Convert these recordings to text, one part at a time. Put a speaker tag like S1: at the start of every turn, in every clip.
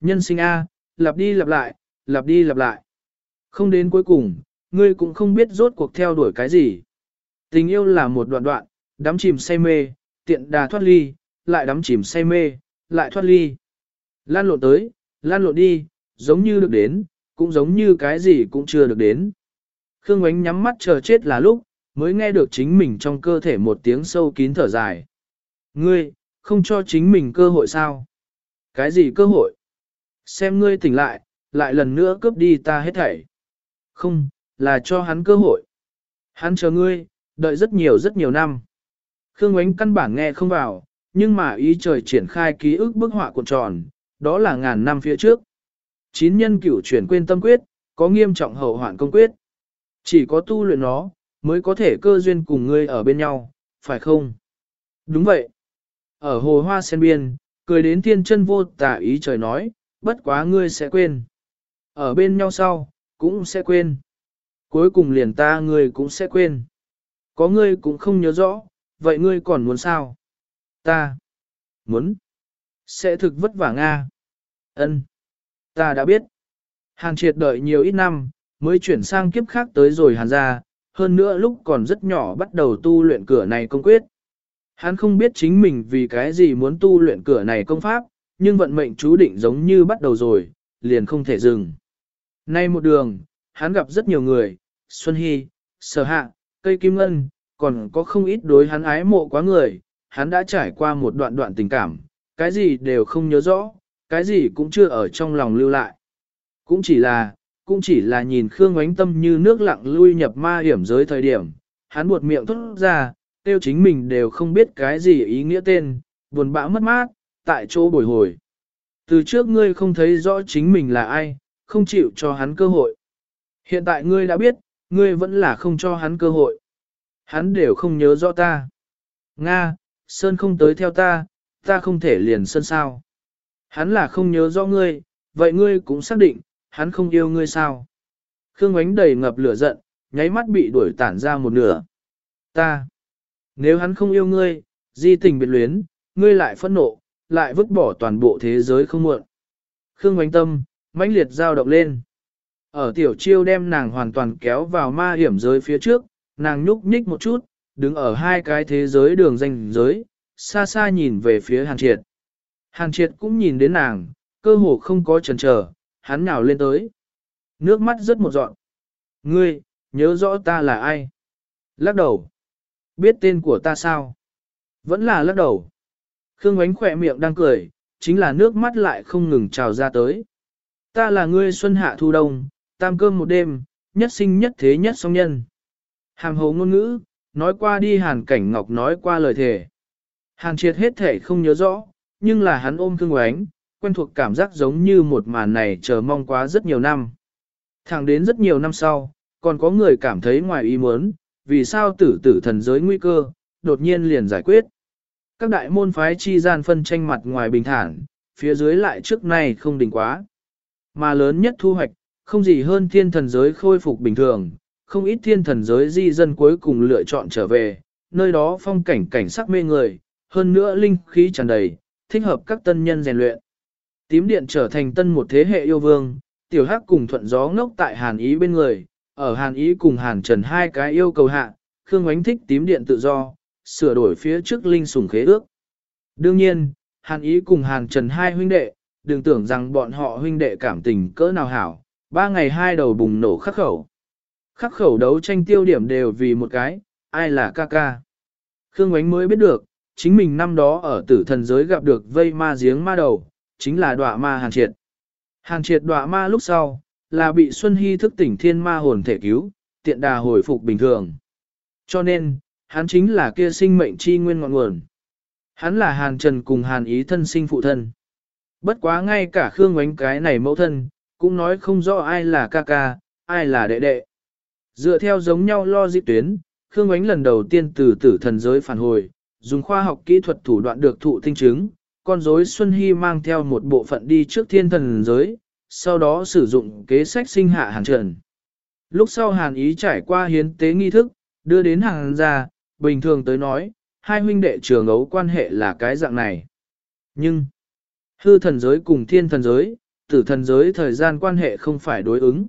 S1: Nhân sinh A, lặp đi lặp lại, lặp đi lặp lại. Không đến cuối cùng, ngươi cũng không biết rốt cuộc theo đuổi cái gì. Tình yêu là một đoạn đoạn, đắm chìm say mê, tiện đà thoát ly, lại đắm chìm say mê, lại thoát ly. Lan lộn tới, lan lộn đi, giống như được đến, cũng giống như cái gì cũng chưa được đến. Khương Ngoánh nhắm mắt chờ chết là lúc, mới nghe được chính mình trong cơ thể một tiếng sâu kín thở dài. Ngươi, không cho chính mình cơ hội sao? Cái gì cơ hội? Xem ngươi tỉnh lại, lại lần nữa cướp đi ta hết thảy. Không, là cho hắn cơ hội. Hắn chờ ngươi, đợi rất nhiều rất nhiều năm. Khương Ngoánh căn bản nghe không vào, nhưng mà ý trời triển khai ký ức bức họa cuộn tròn, đó là ngàn năm phía trước. Chín nhân cửu chuyển quên tâm quyết, có nghiêm trọng hậu hoạn công quyết. Chỉ có tu luyện nó, mới có thể cơ duyên cùng ngươi ở bên nhau, phải không? Đúng vậy. Ở hồ hoa sen biên, cười đến thiên chân vô tả ý trời nói, bất quá ngươi sẽ quên. Ở bên nhau sau, cũng sẽ quên. Cuối cùng liền ta ngươi cũng sẽ quên. Có ngươi cũng không nhớ rõ, vậy ngươi còn muốn sao? Ta. Muốn. Sẽ thực vất vả Nga. Ân. Ta đã biết. Hàn triệt đợi nhiều ít năm, mới chuyển sang kiếp khác tới rồi hàn ra, hơn nữa lúc còn rất nhỏ bắt đầu tu luyện cửa này công quyết. Hắn không biết chính mình vì cái gì muốn tu luyện cửa này công pháp, nhưng vận mệnh chú định giống như bắt đầu rồi, liền không thể dừng. Nay một đường, hắn gặp rất nhiều người, Xuân Hy, Sở Hạ, Cây Kim Ngân, còn có không ít đối hắn ái mộ quá người, hắn đã trải qua một đoạn đoạn tình cảm, cái gì đều không nhớ rõ, cái gì cũng chưa ở trong lòng lưu lại. Cũng chỉ là, cũng chỉ là nhìn Khương Ngoánh Tâm như nước lặng lui nhập ma hiểm giới thời điểm, hắn buột miệng thốt ra, tiêu chính mình đều không biết cái gì ý nghĩa tên, buồn bã mất mát, tại chỗ bồi hồi. Từ trước ngươi không thấy rõ chính mình là ai, không chịu cho hắn cơ hội. Hiện tại ngươi đã biết, ngươi vẫn là không cho hắn cơ hội. Hắn đều không nhớ rõ ta. Nga, Sơn không tới theo ta, ta không thể liền Sơn sao. Hắn là không nhớ rõ ngươi, vậy ngươi cũng xác định, hắn không yêu ngươi sao. Khương ánh đầy ngập lửa giận, nháy mắt bị đuổi tản ra một nửa. Ta, nếu hắn không yêu ngươi, di tình biệt luyến, ngươi lại phẫn nộ, lại vứt bỏ toàn bộ thế giới không muộn. Khương ánh tâm, mãnh liệt dao động lên. Ở tiểu chiêu đem nàng hoàn toàn kéo vào ma hiểm giới phía trước, nàng nhúc nhích một chút, đứng ở hai cái thế giới đường danh giới, xa xa nhìn về phía hàn triệt. Hàn triệt cũng nhìn đến nàng, cơ hồ không có chần chờ, hắn nhào lên tới. Nước mắt rất một dọn. Ngươi, nhớ rõ ta là ai? Lắc đầu. Biết tên của ta sao? Vẫn là lắc đầu. Khương ánh khỏe miệng đang cười, chính là nước mắt lại không ngừng trào ra tới. Ta là ngươi xuân hạ thu đông, tam cơm một đêm, nhất sinh nhất thế nhất song nhân. Hàm hồ ngôn ngữ, nói qua đi hàn cảnh ngọc nói qua lời thề. Hàn triệt hết thể không nhớ rõ, nhưng là hắn ôm Khương ánh, quen thuộc cảm giác giống như một màn này chờ mong quá rất nhiều năm. Thẳng đến rất nhiều năm sau, còn có người cảm thấy ngoài ý muốn, vì sao tử tử thần giới nguy cơ, đột nhiên liền giải quyết. Các đại môn phái chi gian phân tranh mặt ngoài bình thản, phía dưới lại trước nay không đỉnh quá. Mà lớn nhất thu hoạch, không gì hơn thiên thần giới khôi phục bình thường, không ít thiên thần giới di dân cuối cùng lựa chọn trở về, nơi đó phong cảnh cảnh sắc mê người, hơn nữa linh khí tràn đầy, thích hợp các tân nhân rèn luyện. Tím điện trở thành tân một thế hệ yêu vương, tiểu hắc cùng thuận gió ngốc tại hàn ý bên người, ở hàn ý cùng hàn trần hai cái yêu cầu hạ, Khương Ngoánh thích tím điện tự do, sửa đổi phía trước linh sùng khế ước. Đương nhiên, hàn ý cùng hàn trần hai huynh đệ, đừng tưởng rằng bọn họ huynh đệ cảm tình cỡ nào hảo, ba ngày hai đầu bùng nổ khắc khẩu. Khắc khẩu đấu tranh tiêu điểm đều vì một cái, ai là ca ca. Khương Ngoánh mới biết được, chính mình năm đó ở tử thần giới gặp được vây ma giếng ma đầu, chính là đọa ma hàn triệt. Hàn triệt đọa ma lúc sau, là bị Xuân Hy thức tỉnh thiên ma hồn thể cứu, tiện đà hồi phục bình thường. Cho nên, hắn chính là kia sinh mệnh chi nguyên ngọn nguồn. Hắn là hàn trần cùng hàn ý thân sinh phụ thân. Bất quá ngay cả Khương Ngoánh cái này mẫu thân, cũng nói không rõ ai là ca ca, ai là đệ đệ. Dựa theo giống nhau lo di tuyến, Khương Ngoánh lần đầu tiên từ tử thần giới phản hồi, dùng khoa học kỹ thuật thủ đoạn được thụ tinh chứng, con rối Xuân Hy mang theo một bộ phận đi trước thiên thần giới, sau đó sử dụng kế sách sinh hạ hàn trần. Lúc sau hàn ý trải qua hiến tế nghi thức, đưa đến hàng ra, bình thường tới nói, hai huynh đệ trường ấu quan hệ là cái dạng này. Nhưng, hư thần giới cùng thiên thần giới, tử thần giới thời gian quan hệ không phải đối ứng.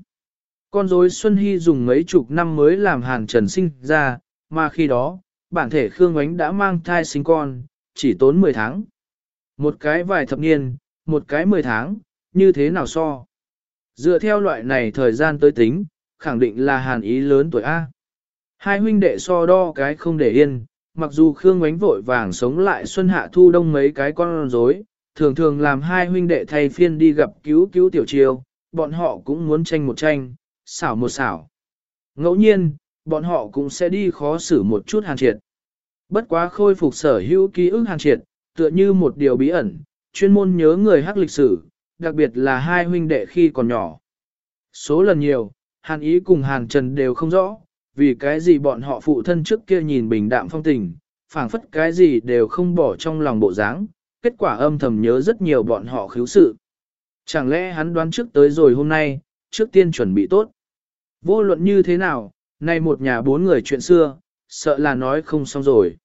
S1: Con rối Xuân Hy dùng mấy chục năm mới làm Hàn Trần sinh ra, mà khi đó, bản thể Khương Ánh đã mang thai sinh con, chỉ tốn 10 tháng. Một cái vài thập niên, một cái 10 tháng, như thế nào so? Dựa theo loại này thời gian tới tính, khẳng định là hàn ý lớn tuổi A. Hai huynh đệ so đo cái không để yên, mặc dù Khương Ngoánh vội vàng sống lại xuân hạ thu đông mấy cái con rối, thường thường làm hai huynh đệ thay phiên đi gặp cứu cứu tiểu triều, bọn họ cũng muốn tranh một tranh, xảo một xảo. Ngẫu nhiên, bọn họ cũng sẽ đi khó xử một chút hàn triệt. Bất quá khôi phục sở hữu ký ức hàn triệt, tựa như một điều bí ẩn, chuyên môn nhớ người hắc lịch sử, đặc biệt là hai huynh đệ khi còn nhỏ. Số lần nhiều, hàn ý cùng hàn trần đều không rõ, vì cái gì bọn họ phụ thân trước kia nhìn bình đạm phong tình, phảng phất cái gì đều không bỏ trong lòng bộ dáng, kết quả âm thầm nhớ rất nhiều bọn họ khiếu sự. Chẳng lẽ hắn đoán trước tới rồi hôm nay, trước tiên chuẩn bị tốt. Vô luận như thế nào, nay một nhà bốn người chuyện xưa, sợ là nói không xong rồi.